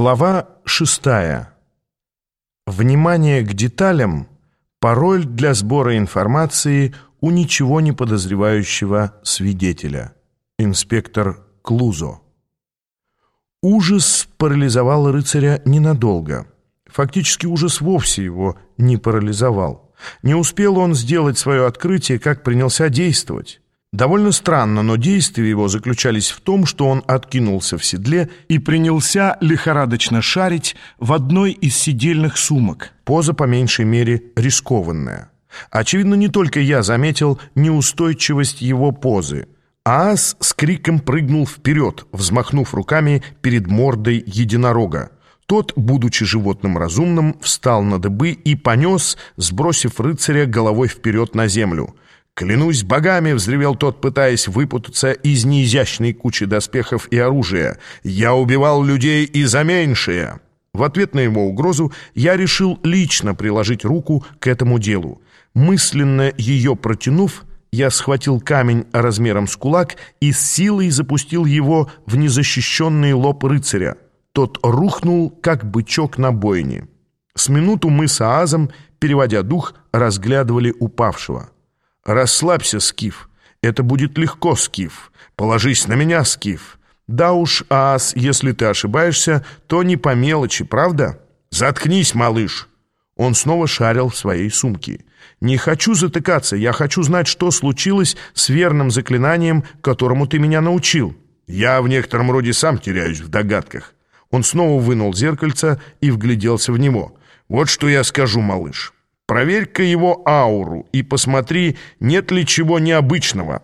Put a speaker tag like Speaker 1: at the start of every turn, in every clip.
Speaker 1: Глава шестая. Внимание к деталям – пароль для сбора информации у ничего не подозревающего свидетеля. Инспектор Клузо. Ужас парализовал рыцаря ненадолго. Фактически ужас вовсе его не парализовал. Не успел он сделать свое открытие, как принялся действовать. Довольно странно, но действия его заключались в том, что он откинулся в седле и принялся лихорадочно шарить в одной из сидельных сумок. Поза, по меньшей мере, рискованная. Очевидно, не только я заметил неустойчивость его позы. Аас с криком прыгнул вперед, взмахнув руками перед мордой единорога. Тот, будучи животным разумным, встал на дыбы и понес, сбросив рыцаря головой вперед на землю — «Клянусь богами!» — взревел тот, пытаясь выпутаться из неизящной кучи доспехов и оружия. «Я убивал людей и за меньшее!» В ответ на его угрозу я решил лично приложить руку к этому делу. Мысленно ее протянув, я схватил камень размером с кулак и с силой запустил его в незащищенный лоб рыцаря. Тот рухнул, как бычок на бойне. С минуту мы с Аазом, переводя дух, разглядывали упавшего. «Расслабься, Скиф. Это будет легко, Скиф. Положись на меня, Скиф. Да уж, ас, если ты ошибаешься, то не по мелочи, правда? Заткнись, малыш!» Он снова шарил в своей сумке. «Не хочу затыкаться, я хочу знать, что случилось с верным заклинанием, которому ты меня научил. Я в некотором роде сам теряюсь в догадках». Он снова вынул зеркальце и вгляделся в него. «Вот что я скажу, малыш. Проверь-ка его ауру и посмотри, нет ли чего необычного.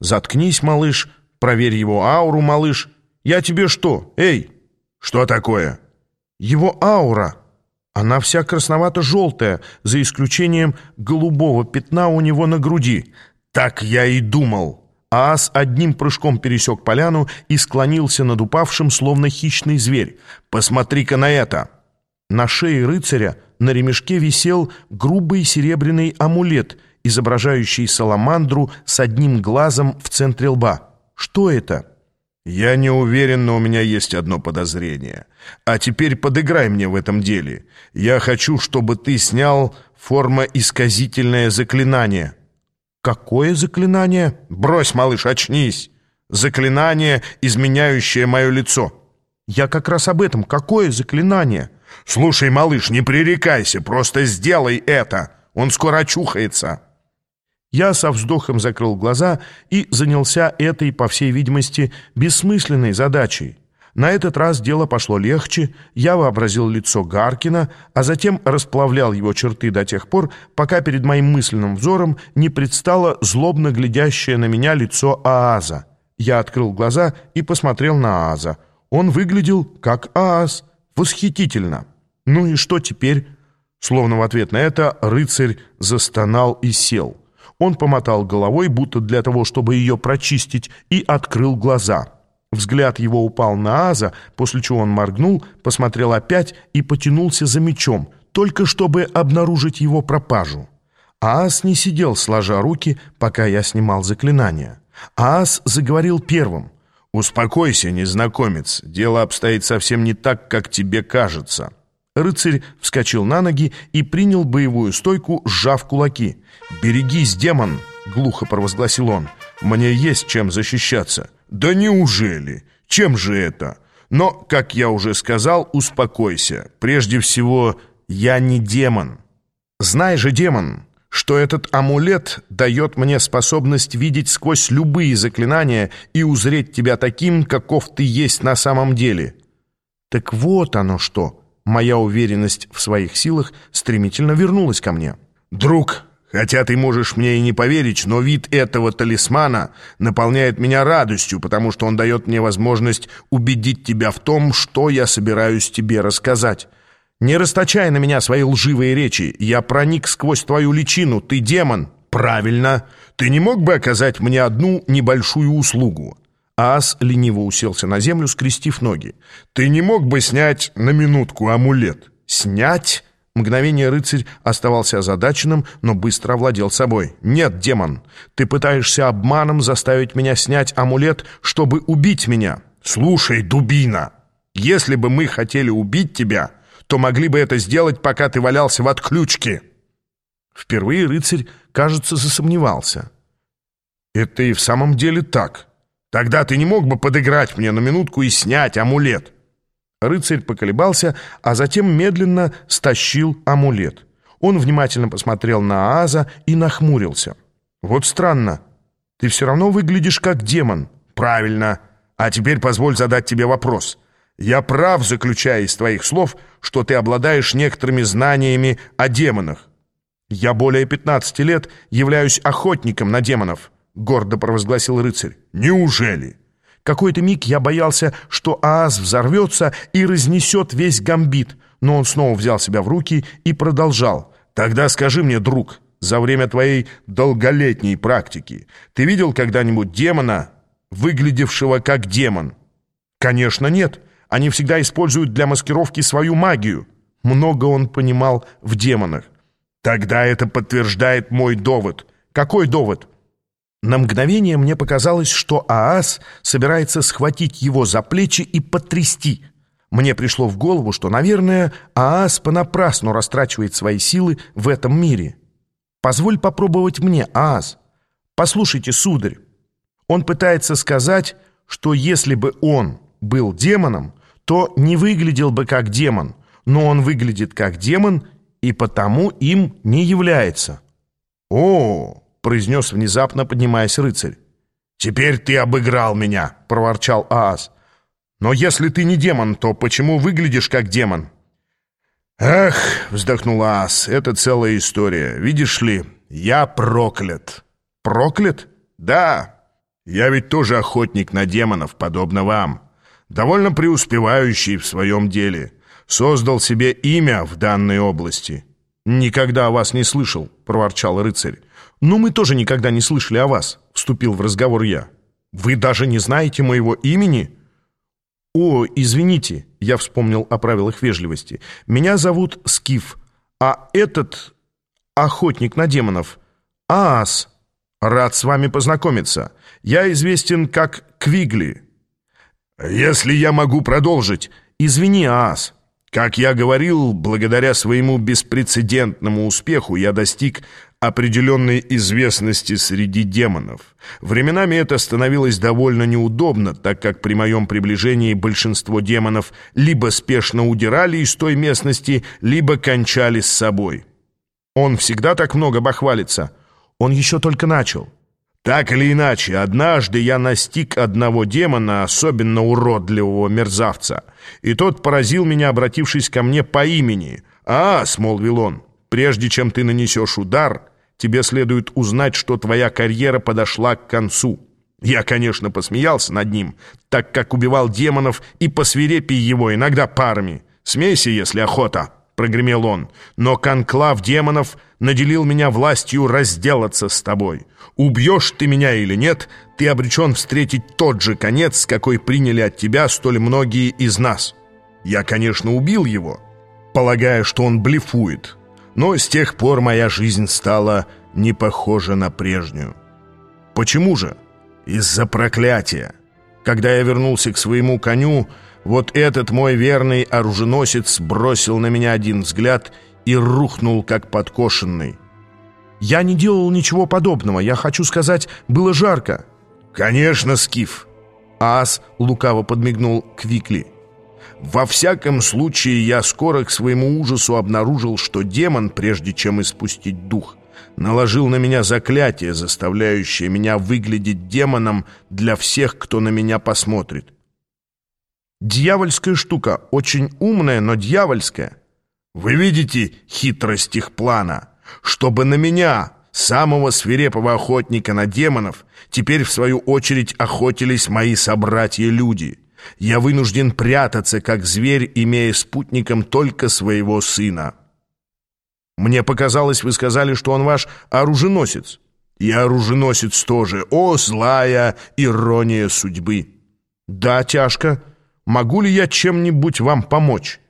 Speaker 1: Заткнись, малыш, проверь его ауру, малыш. Я тебе что? Эй, что такое? Его аура. Она вся красновато-желтая, за исключением голубого пятна у него на груди. Так я и думал. Аас одним прыжком пересек поляну и склонился над упавшим, словно хищный зверь. «Посмотри-ка на это!» На шее рыцаря на ремешке висел грубый серебряный амулет, изображающий саламандру с одним глазом в центре лба. Что это? «Я не уверен, но у меня есть одно подозрение. А теперь подыграй мне в этом деле. Я хочу, чтобы ты снял формоисказительное заклинание». «Какое заклинание?» «Брось, малыш, очнись! Заклинание, изменяющее мое лицо». «Я как раз об этом. Какое заклинание?» «Слушай, малыш, не пререкайся, просто сделай это. Он скоро очухается». Я со вздохом закрыл глаза и занялся этой, по всей видимости, бессмысленной задачей. На этот раз дело пошло легче, я вообразил лицо Гаркина, а затем расплавлял его черты до тех пор, пока перед моим мысленным взором не предстало злобно глядящее на меня лицо Ааза. Я открыл глаза и посмотрел на Ааза. Он выглядел как Ааз, восхитительно. «Ну и что теперь?» Словно в ответ на это рыцарь застонал и сел. Он помотал головой, будто для того, чтобы ее прочистить, и открыл глаза. Взгляд его упал на Аза, после чего он моргнул, посмотрел опять и потянулся за мечом, только чтобы обнаружить его пропажу. Аас не сидел, сложа руки, пока я снимал заклинание. Аас заговорил первым. «Успокойся, незнакомец, дело обстоит совсем не так, как тебе кажется». Рыцарь вскочил на ноги и принял боевую стойку, сжав кулаки. «Берегись, демон!» — глухо провозгласил он. «Мне есть чем защищаться». «Да неужели? Чем же это?» «Но, как я уже сказал, успокойся. Прежде всего, я не демон». «Знай же, демон, что этот амулет дает мне способность видеть сквозь любые заклинания и узреть тебя таким, каков ты есть на самом деле». «Так вот оно что!» Моя уверенность в своих силах стремительно вернулась ко мне. «Друг, хотя ты можешь мне и не поверить, но вид этого талисмана наполняет меня радостью, потому что он дает мне возможность убедить тебя в том, что я собираюсь тебе рассказать. Не расточай на меня свои лживые речи. Я проник сквозь твою личину, ты демон». «Правильно. Ты не мог бы оказать мне одну небольшую услугу?» Ас лениво уселся на землю, скрестив ноги. «Ты не мог бы снять на минутку амулет?» «Снять?» Мгновение рыцарь оставался озадаченным, но быстро овладел собой. «Нет, демон, ты пытаешься обманом заставить меня снять амулет, чтобы убить меня». «Слушай, дубина, Если бы мы хотели убить тебя, то могли бы это сделать, пока ты валялся в отключке». Впервые рыцарь, кажется, засомневался. «Это и в самом деле так. Тогда ты не мог бы подыграть мне на минутку и снять амулет?» Рыцарь поколебался, а затем медленно стащил амулет. Он внимательно посмотрел на Ааза и нахмурился. «Вот странно. Ты все равно выглядишь как демон». «Правильно. А теперь позволь задать тебе вопрос. Я прав, заключая из твоих слов, что ты обладаешь некоторыми знаниями о демонах». «Я более 15 лет являюсь охотником на демонов», — гордо провозгласил рыцарь. «Неужели?» Какой-то миг я боялся, что Ааз взорвется и разнесет весь гамбит, но он снова взял себя в руки и продолжал. «Тогда скажи мне, друг, за время твоей долголетней практики ты видел когда-нибудь демона, выглядевшего как демон?» «Конечно нет. Они всегда используют для маскировки свою магию». Много он понимал в демонах. «Тогда это подтверждает мой довод». «Какой довод?» На мгновение мне показалось, что Аас собирается схватить его за плечи и потрясти. Мне пришло в голову, что, наверное, Аас понапрасну растрачивает свои силы в этом мире. Позволь попробовать мне, Аас. Послушайте, сударь. Он пытается сказать, что если бы он был демоном, то не выглядел бы как демон, но он выглядит как демон и потому им не является. О! произнес внезапно, поднимаясь рыцарь. «Теперь ты обыграл меня!» — проворчал Аас. «Но если ты не демон, то почему выглядишь как демон?» «Эх!» — вздохнул Аас. «Это целая история. Видишь ли, я проклят». «Проклят?» «Да. Я ведь тоже охотник на демонов, подобно вам. Довольно преуспевающий в своем деле. Создал себе имя в данной области». «Никогда о вас не слышал», — проворчал рыцарь. «Но мы тоже никогда не слышали о вас», — вступил в разговор я. «Вы даже не знаете моего имени?» «О, извините», — я вспомнил о правилах вежливости. «Меня зовут Скиф, а этот охотник на демонов — Аас. Рад с вами познакомиться. Я известен как Квигли». «Если я могу продолжить...» «Извини, Аас». Как я говорил, благодаря своему беспрецедентному успеху я достиг определенной известности среди демонов. Временами это становилось довольно неудобно, так как при моем приближении большинство демонов либо спешно удирали из той местности, либо кончали с собой. Он всегда так много бахвалится. Он еще только начал. Так или иначе, однажды я настиг одного демона, особенно уродливого мерзавца, и тот поразил меня, обратившись ко мне по имени. «А, — смолвил он, — прежде чем ты нанесешь удар, тебе следует узнать, что твоя карьера подошла к концу». Я, конечно, посмеялся над ним, так как убивал демонов и посвирепий его иногда парами. Смейся, если охота прогремел он, «но конклав демонов наделил меня властью разделаться с тобой. Убьешь ты меня или нет, ты обречен встретить тот же конец, какой приняли от тебя столь многие из нас. Я, конечно, убил его, полагая, что он блефует, но с тех пор моя жизнь стала не похожа на прежнюю. Почему же? Из-за проклятия. Когда я вернулся к своему коню, вот этот мой верный оруженосец бросил на меня один взгляд и рухнул, как подкошенный. «Я не делал ничего подобного. Я хочу сказать, было жарко». «Конечно, Скиф!» Ас лукаво подмигнул Квикли. «Во всяком случае, я скоро к своему ужасу обнаружил, что демон, прежде чем испустить дух, наложил на меня заклятие, заставляющее меня выглядеть демоном для всех, кто на меня посмотрит. Дьявольская штука, очень умная, но дьявольская. Вы видите хитрость их плана? Чтобы на меня, самого свирепого охотника на демонов, теперь в свою очередь охотились мои собратья-люди. Я вынужден прятаться, как зверь, имея спутником только своего сына. Мне показалось, вы сказали, что он ваш оруженосец. И оруженосец тоже. О, злая ирония судьбы! Да, тяжко. Могу ли я чем-нибудь вам помочь?»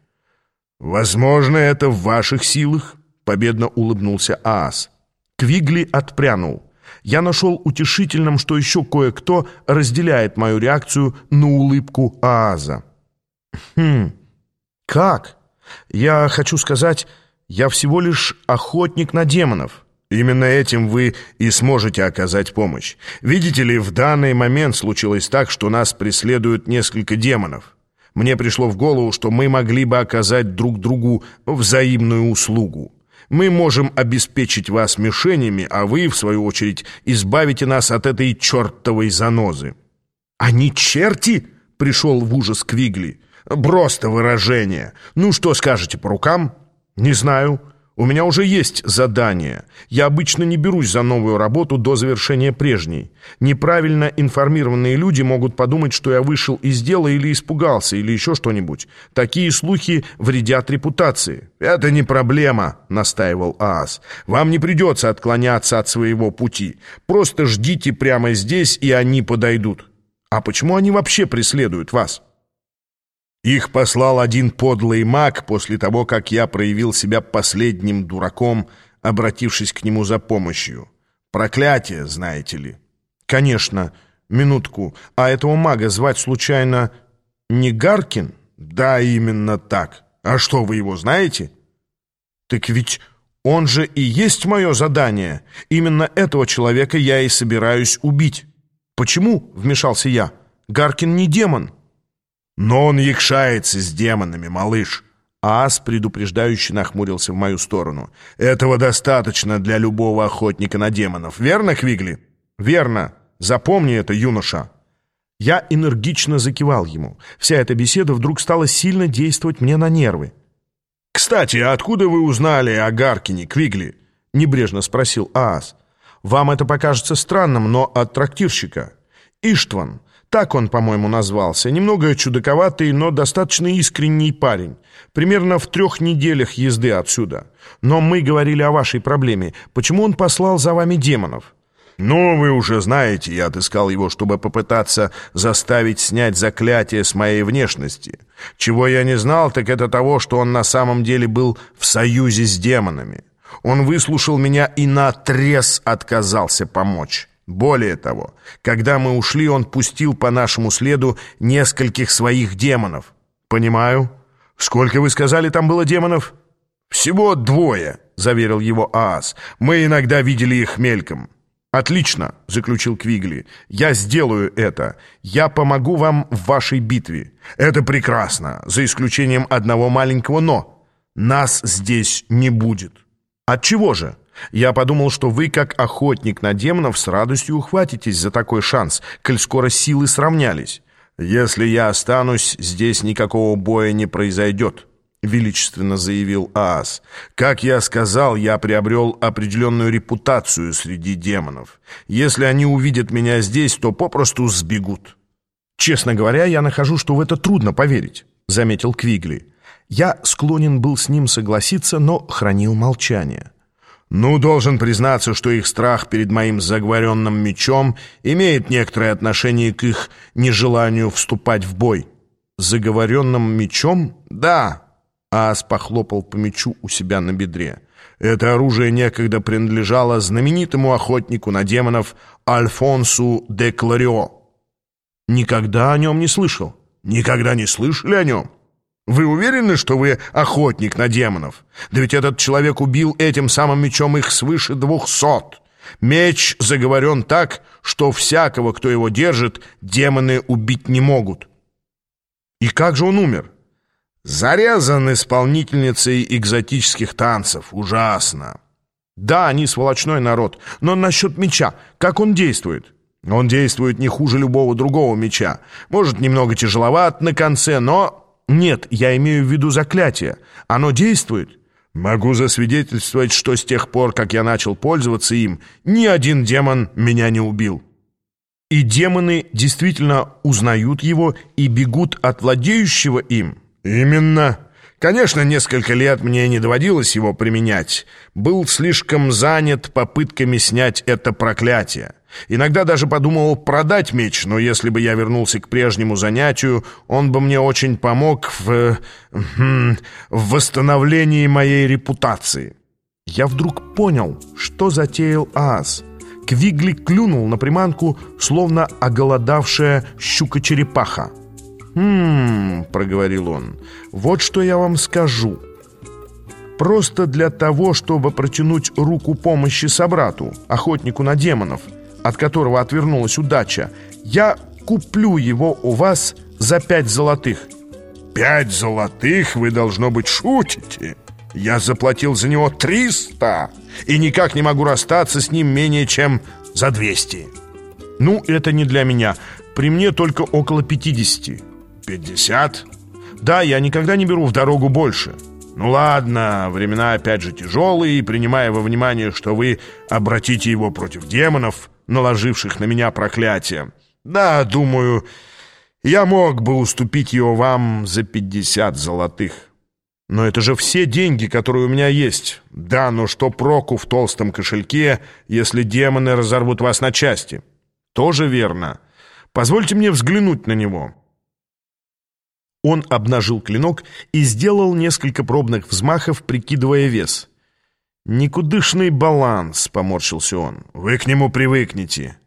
Speaker 1: «Возможно, это в ваших силах», — победно улыбнулся Аас. Квигли отпрянул. Я нашел утешительным, что еще кое-кто разделяет мою реакцию на улыбку Ааза. Хм, как? Я хочу сказать, я всего лишь охотник на демонов. Именно этим вы и сможете оказать помощь. Видите ли, в данный момент случилось так, что нас преследуют несколько демонов. Мне пришло в голову, что мы могли бы оказать друг другу взаимную услугу. Мы можем обеспечить вас мишенями, а вы, в свою очередь, избавите нас от этой чертовой занозы». «Они черти?» — пришел в ужас Квигли. «Просто выражение. Ну, что скажете по рукам?» «Не знаю. У меня уже есть задание. Я обычно не берусь за новую работу до завершения прежней. Неправильно информированные люди могут подумать, что я вышел из дела или испугался, или еще что-нибудь. Такие слухи вредят репутации. «Это не проблема», — настаивал Аас. «Вам не придется отклоняться от своего пути. Просто ждите прямо здесь, и они подойдут». «А почему они вообще преследуют вас?» Их послал один подлый маг после того, как я проявил себя последним дураком, обратившись к нему за помощью. Проклятие, знаете ли. Конечно, минутку. А этого мага звать случайно не Гаркин? Да, именно так. А что, вы его знаете? Так ведь он же и есть мое задание. Именно этого человека я и собираюсь убить. Почему? Вмешался я. Гаркин не демон. «Но он якшается с демонами, малыш!» Ас предупреждающе нахмурился в мою сторону. «Этого достаточно для любого охотника на демонов. Верно, Квигли?» «Верно. Запомни это, юноша!» Я энергично закивал ему. Вся эта беседа вдруг стала сильно действовать мне на нервы. «Кстати, откуда вы узнали о Гаркине, Квигли?» — небрежно спросил Аас. «Вам это покажется странным, но от трактирщика. Иштван, так он, по-моему, назвался. Немного чудаковатый, но достаточно искренний парень. Примерно в трех неделях езды отсюда. Но мы говорили о вашей проблеме. Почему он послал за вами демонов? «Ну, вы уже знаете, я отыскал его, чтобы попытаться заставить снять заклятие с моей внешности. Чего я не знал, так это того, что он на самом деле был в союзе с демонами. Он выслушал меня и наотрез отказался помочь». Более того, когда мы ушли, он пустил по нашему следу нескольких своих демонов. Понимаю. Сколько, вы сказали, там было демонов? Всего двое, заверил его Аас. Мы иногда видели их мельком. «Отлично», — заключил Квигли. «Я сделаю это. Я помогу вам в вашей битве. Это прекрасно, за исключением одного маленького «но». Нас здесь не будет». «Отчего же?» Я подумал, что вы, как охотник на демонов, с радостью ухватитесь за такой шанс, коль скоро силы сравнялись. Если я останусь, здесь никакого боя не произойдет», — величественно заявил Аас. «Как я сказал, я приобрел определенную репутацию среди демонов. Если они увидят меня здесь, то попросту сбегут». «Честно говоря, я нахожу, что в это трудно поверить», — заметил Квигли. Я склонен был с ним согласиться, но хранил молчание. Ну, должен признаться, что их страх перед моим заговоренным мечом имеет некоторое отношение к их нежеланию вступать в бой. Заговоренным мечом? Да. Ас похлопал по мечу у себя на бедре. Это оружие некогда принадлежало знаменитому охотнику на демонов Альфонсу де Кларио. Никогда о нем не слышал. Никогда не слышали о нем? Вы уверены, что вы охотник на демонов? Да ведь этот человек убил этим самым мечом их свыше двухсот. Меч заговорен так, что всякого, кто его держит, демоны убить не могут. И как же он умер? Зарезан исполнительницей экзотических танцев. Ужасно. Да, они сволочной народ, но насчет меча, как он действует? Он действует не хуже любого другого меча. Может, немного тяжеловат на конце, но «Нет, я имею в виду заклятие. Оно действует?» «Могу засвидетельствовать, что с тех пор, как я начал пользоваться им, ни один демон меня не убил». «И демоны действительно узнают его и бегут от владеющего им?» «Именно. Конечно, несколько лет мне не доводилось его применять. Был слишком занят попытками снять это проклятие. Иногда даже подумал продать меч, но если бы я вернулся к прежнему занятию, он бы мне очень помог в, в восстановлении моей репутации. Я вдруг понял, что затеял Аас. Квигли клюнул на приманку, словно оголодавшая щука-черепаха. «Хм...» — проговорил он. «Вот что я вам скажу. Просто для того, чтобы протянуть руку помощи собрату, охотнику на демонов, от которого отвернулась удача, я куплю его у вас за пять золотых».
Speaker 2: «Пять золотых? Вы, должно быть, шутите. Я заплатил за него триста и никак не могу расстаться с ним менее чем за двести».
Speaker 1: «Ну, это не для меня. При мне только около пятидесяти».
Speaker 2: «Пятьдесят?»
Speaker 1: «Да, я никогда не беру в дорогу больше».
Speaker 2: «Ну ладно, времена опять же тяжелые, и принимая во внимание, что вы обратите его против демонов, наложивших на меня проклятие. Да, думаю, я мог бы уступить его вам за пятьдесят золотых.
Speaker 1: Но это же все деньги, которые у меня есть.
Speaker 2: Да, но что проку в толстом кошельке, если демоны разорвут вас на части?»
Speaker 1: «Тоже верно. Позвольте мне взглянуть на него». Он обнажил клинок и сделал несколько пробных взмахов, прикидывая вес. «Никудышный баланс», — поморщился он.
Speaker 2: «Вы к нему привыкнете».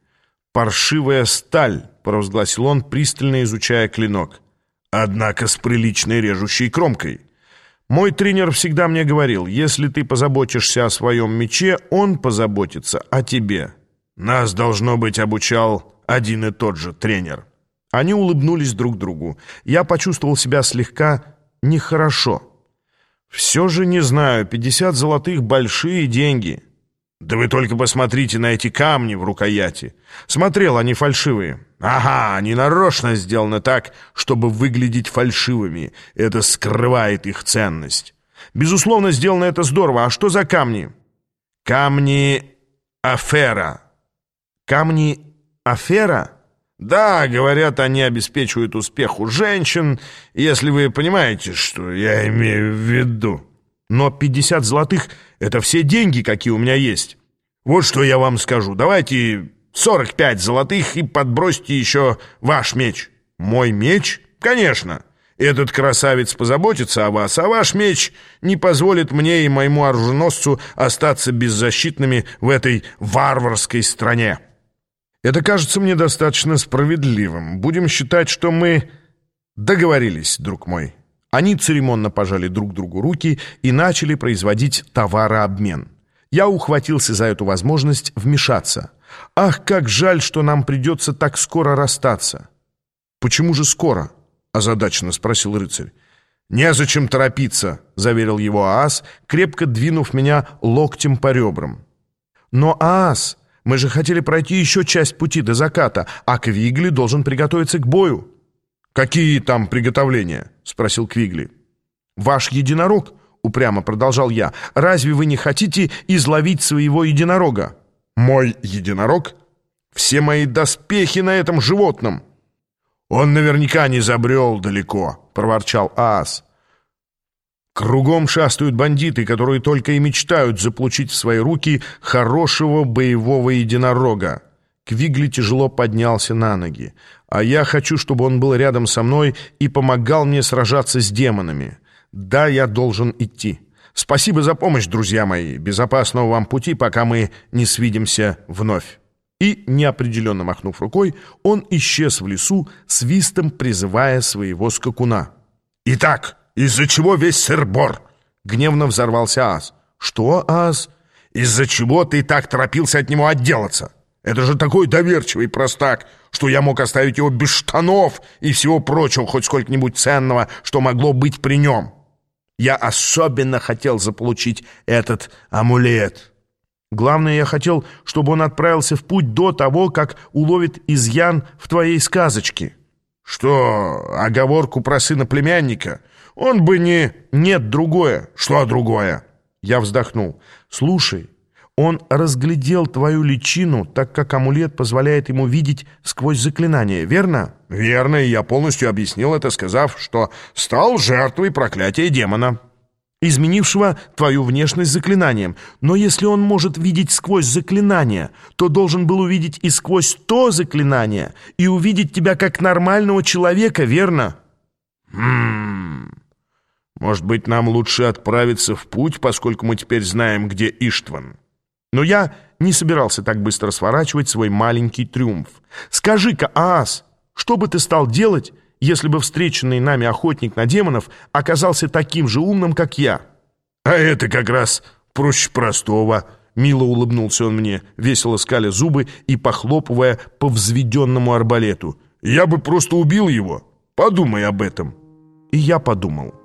Speaker 1: «Паршивая сталь», — провозгласил он, пристально изучая клинок.
Speaker 2: «Однако с приличной режущей кромкой».
Speaker 1: «Мой тренер всегда мне говорил, если ты позаботишься о своем мече, он позаботится о тебе».
Speaker 2: «Нас, должно быть, обучал один и тот же тренер».
Speaker 1: Они улыбнулись друг другу. Я почувствовал себя слегка нехорошо. Все же не знаю, пятьдесят золотых — большие деньги.
Speaker 2: Да вы только посмотрите на эти камни в рукояти.
Speaker 1: Смотрел, они фальшивые.
Speaker 2: Ага, они нарочно сделаны так, чтобы выглядеть фальшивыми. Это скрывает их ценность.
Speaker 1: Безусловно, сделано это здорово. А что за камни?
Speaker 2: Камни Афера.
Speaker 1: Камни Афера?
Speaker 2: Да, говорят, они обеспечивают успех у женщин, если вы понимаете, что я имею в виду.
Speaker 1: Но 50 золотых — это все деньги, какие у меня есть.
Speaker 2: Вот что я вам скажу. Давайте 45 золотых и подбросьте еще ваш меч.
Speaker 1: Мой меч?
Speaker 2: Конечно. Этот красавец позаботится о вас, а ваш меч не позволит мне и моему оруженосцу остаться беззащитными в этой варварской стране.
Speaker 1: Это кажется мне достаточно справедливым. Будем считать, что мы договорились, друг мой. Они церемонно пожали друг другу руки и начали производить товарообмен. Я ухватился за эту возможность вмешаться. Ах, как жаль, что нам придется так скоро расстаться.
Speaker 2: Почему же скоро? озадаченно спросил рыцарь.
Speaker 1: «Незачем торопиться», — заверил его Аас, крепко двинув меня локтем по ребрам. «Но, Аас, мы же хотели пройти еще часть пути до заката, а Квигли должен приготовиться к бою».
Speaker 2: «Какие там приготовления?» — спросил Квигли.
Speaker 1: «Ваш единорог», — упрямо продолжал я, — «разве вы не хотите изловить своего единорога?»
Speaker 2: «Мой единорог? Все мои доспехи на этом животном!»
Speaker 1: «Он наверняка не забрел далеко», — проворчал Аас. Кругом шастают бандиты, которые только и мечтают заполучить в свои руки хорошего боевого единорога. Квигли тяжело поднялся на ноги. А я хочу, чтобы он был рядом со мной и помогал мне сражаться с демонами. Да, я должен идти. Спасибо за помощь, друзья мои. Безопасного вам пути, пока мы не свидимся вновь. И, неопределенно махнув рукой, он исчез в лесу, свистом призывая своего скакуна.
Speaker 2: «Итак!» «Из-за чего весь сыр-бор?»
Speaker 1: — гневно взорвался Ас.
Speaker 2: «Что, Ас? Из-за чего ты так торопился от него отделаться? Это же такой доверчивый простак, что я мог оставить его без штанов и всего прочего, хоть сколько-нибудь ценного, что могло быть при нем. Я особенно хотел заполучить этот амулет».
Speaker 1: Главное, я хотел, чтобы он отправился в путь до того, как уловит изъян в твоей сказочке.
Speaker 2: Что, оговорку про сына племянника? Он бы не...
Speaker 1: Нет, другое.
Speaker 2: Что другое?
Speaker 1: Я вздохнул. Слушай, он разглядел твою личину, так как амулет позволяет ему видеть сквозь заклинание, верно?
Speaker 2: Верно, и я полностью объяснил это, сказав, что стал жертвой проклятия демона.
Speaker 1: Изменившего твою внешность заклинанием. Но если он может видеть сквозь заклинание, то должен был увидеть и сквозь то заклинание, и увидеть тебя как нормального человека, верно?
Speaker 2: Хм... Может быть, нам лучше отправиться в путь, поскольку мы теперь знаем, где Иштван.
Speaker 1: Но я не собирался так быстро сворачивать свой маленький триумф. Скажи-ка, Аас, что бы ты стал делать, если бы встреченный нами охотник на демонов оказался таким же умным, как я.
Speaker 2: А это как раз проще простого.
Speaker 1: Мило улыбнулся он мне, весело скаля зубы и похлопывая по взведенному арбалету.
Speaker 2: «Я бы просто убил его. Подумай об этом».
Speaker 1: И я подумал.